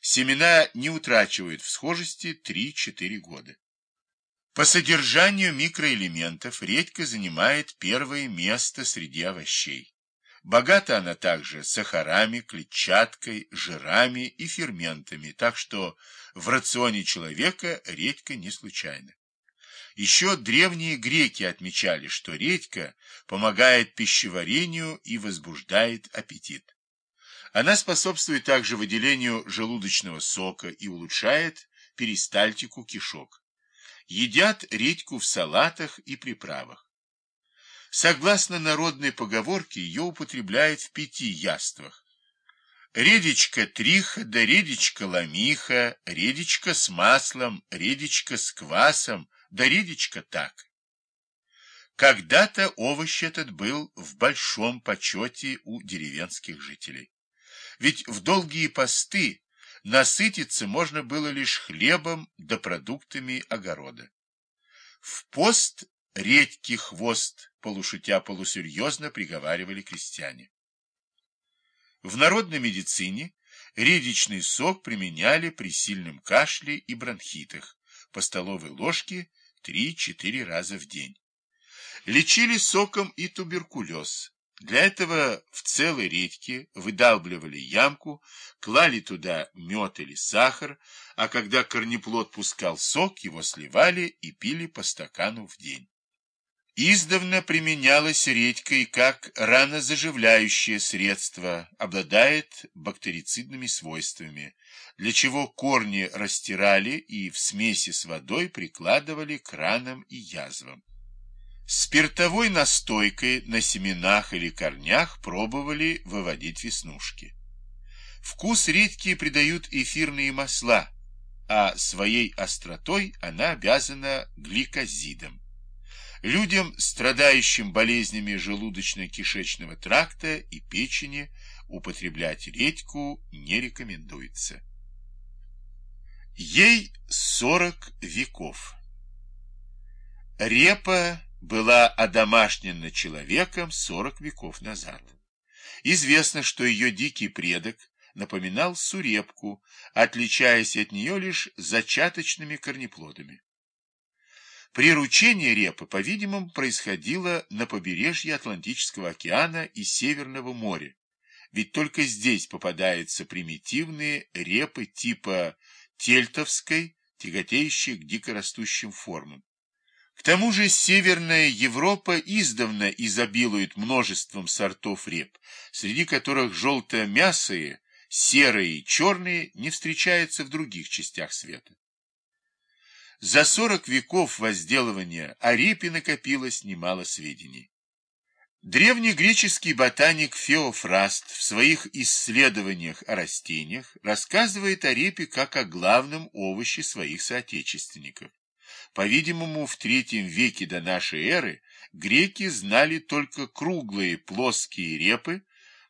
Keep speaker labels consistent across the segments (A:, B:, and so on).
A: Семена не утрачивают в схожести 3-4 года. По содержанию микроэлементов редька занимает первое место среди овощей. Богата она также сахарами, клетчаткой, жирами и ферментами, так что в рационе человека редька не случайна. Еще древние греки отмечали, что редька помогает пищеварению и возбуждает аппетит. Она способствует также выделению желудочного сока и улучшает перистальтику кишок. Едят редьку в салатах и приправах. Согласно народной поговорке, ее употребляют в пяти яствах. Редечка триха, да редечка ломиха, редечка с маслом, редечка с квасом, да редечка так. Когда-то овощ этот был в большом почете у деревенских жителей. Ведь в долгие посты насытиться можно было лишь хлебом да продуктами огорода. В пост редький хвост, полушутя полусерьезно приговаривали крестьяне. В народной медицине редичный сок применяли при сильном кашле и бронхитах по столовой ложке 3-4 раза в день. Лечили соком и туберкулез, для этого в целой редьке выдалбливали ямку, клали туда мед или сахар, а когда корнеплод пускал сок, его сливали и пили по стакану в день. Издавна применялась редька и как ранозаживляющее средство, обладает бактерицидными свойствами, для чего корни растирали и в смеси с водой прикладывали к ранам и язвам. Спиртовой настойкой на семенах или корнях пробовали выводить веснушки. Вкус редьки придают эфирные масла, а своей остротой она обязана гликозидам. Людям, страдающим болезнями желудочно-кишечного тракта и печени, употреблять редьку не рекомендуется. Ей 40 веков. Репа была одомашнена человеком 40 веков назад. Известно, что ее дикий предок напоминал сурепку, отличаясь от нее лишь зачаточными корнеплодами. Приручение репы, по-видимому, происходило на побережье Атлантического океана и Северного моря, ведь только здесь попадаются примитивные репы типа тельтовской, тяготеющие к дикорастущим формам. К тому же Северная Европа издавна изобилует множеством сортов реп, среди которых желто-мясые, серые и черные не встречаются в других частях света. За сорок веков возделывания о репе накопилось немало сведений. Древнегреческий ботаник Феофраст в своих исследованиях о растениях рассказывает о репе как о главном овоще своих соотечественников. По-видимому, в третьем веке до нашей эры греки знали только круглые плоские репы,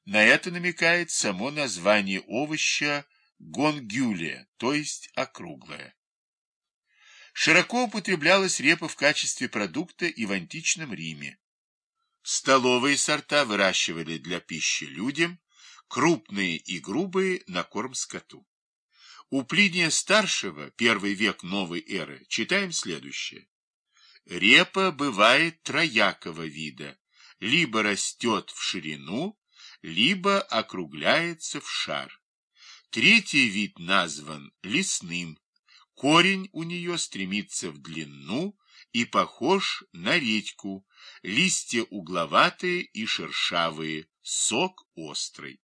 A: на это намекает само название овоща гонгюлия, то есть округлая. Широко употреблялась репа в качестве продукта и в античном Риме. Столовые сорта выращивали для пищи людям, крупные и грубые на корм скоту. У Плиния Старшего, первый век новой эры, читаем следующее. Репа бывает троякого вида, либо растет в ширину, либо округляется в шар. Третий вид назван лесным. Корень у нее стремится в длину и похож на редьку, листья угловатые и шершавые, сок острый.